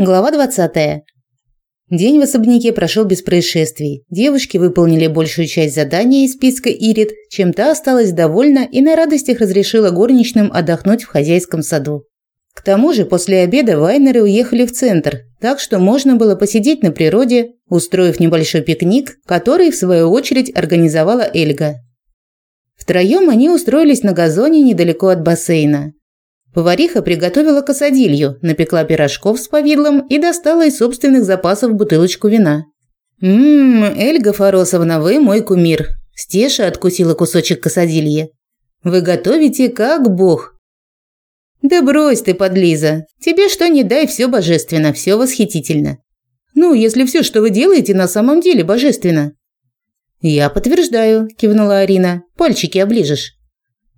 Глава 20. День в особняке прошел без происшествий. Девушки выполнили большую часть задания из списка Ирит, чем та осталась довольна и на радостях разрешила горничным отдохнуть в хозяйском саду. К тому же после обеда Вайнеры уехали в центр, так что можно было посидеть на природе, устроив небольшой пикник, который, в свою очередь, организовала Эльга. Втроем они устроились на газоне недалеко от бассейна. Повариха приготовила касадилью, напекла пирожков с повидлом и достала из собственных запасов бутылочку вина. «Ммм, Эльга Фаросовна, вы мой кумир». Стеша откусила кусочек касадилья. «Вы готовите как бог». «Да брось ты, подлиза. Тебе что не дай, все божественно, все восхитительно». «Ну, если все, что вы делаете, на самом деле божественно». «Я подтверждаю», – кивнула Арина. «Пальчики оближешь».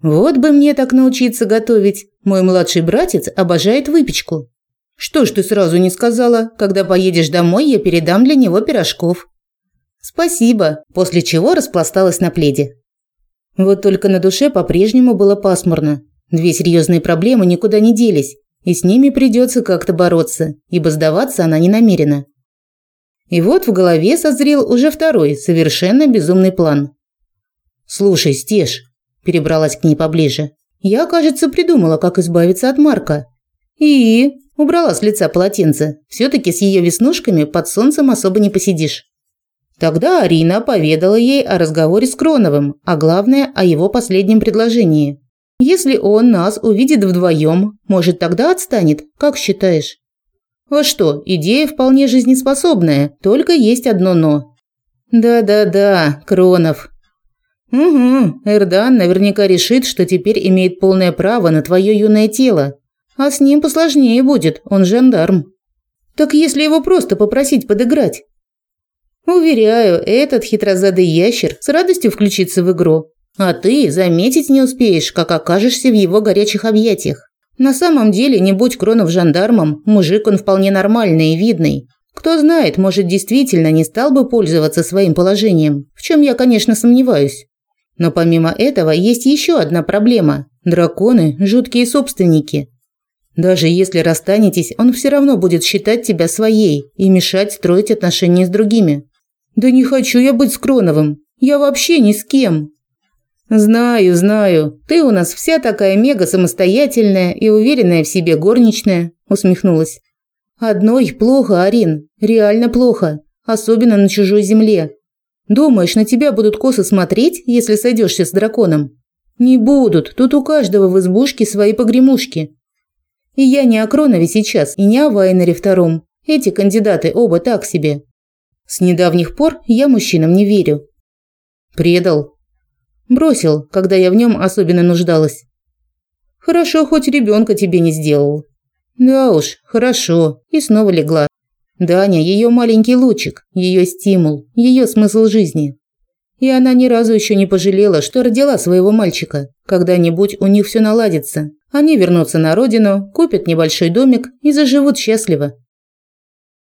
Вот бы мне так научиться готовить. Мой младший братец обожает выпечку. Что ж ты сразу не сказала? Когда поедешь домой, я передам для него пирожков. Спасибо, после чего распласталась на пледе. Вот только на душе по-прежнему было пасмурно. Две серьезные проблемы никуда не делись, и с ними придется как-то бороться, ибо сдаваться она не намерена. И вот в голове созрел уже второй, совершенно безумный план. «Слушай, Стеж, перебралась к ней поближе. Я, кажется, придумала, как избавиться от Марка. И убрала с лица полотенце. все таки с ее веснушками под солнцем особо не посидишь. Тогда Арина поведала ей о разговоре с Кроновым, а главное, о его последнем предложении. Если он нас увидит вдвоем, может, тогда отстанет, как считаешь? А что, идея вполне жизнеспособная, только есть одно «но». Да-да-да, Кронов, «Угу, Эрдан наверняка решит, что теперь имеет полное право на твое юное тело. А с ним посложнее будет, он жандарм. Так если его просто попросить подыграть?» «Уверяю, этот хитрозадый ящер с радостью включится в игру. А ты заметить не успеешь, как окажешься в его горячих объятиях. На самом деле, не будь Кронов жандармом, мужик он вполне нормальный и видный. Кто знает, может, действительно не стал бы пользоваться своим положением, в чем я, конечно, сомневаюсь. Но помимо этого есть еще одна проблема. Драконы – жуткие собственники. Даже если расстанетесь, он все равно будет считать тебя своей и мешать строить отношения с другими. Да не хочу я быть с Кроновым. Я вообще ни с кем. Знаю, знаю. Ты у нас вся такая мега самостоятельная и уверенная в себе горничная, усмехнулась. Одной плохо, Арин, реально плохо, особенно на чужой земле. Думаешь, на тебя будут косо смотреть, если сойдешься с драконом? Не будут, тут у каждого в избушке свои погремушки. И я не о Кронове сейчас, и не о Вайнере втором. Эти кандидаты оба так себе. С недавних пор я мужчинам не верю. Предал. Бросил, когда я в нем особенно нуждалась. Хорошо, хоть ребенка тебе не сделал. Да уж, хорошо. И снова легла. Даня – ее маленький лучик, ее стимул, ее смысл жизни. И она ни разу еще не пожалела, что родила своего мальчика. Когда-нибудь у них все наладится. Они вернутся на родину, купят небольшой домик и заживут счастливо.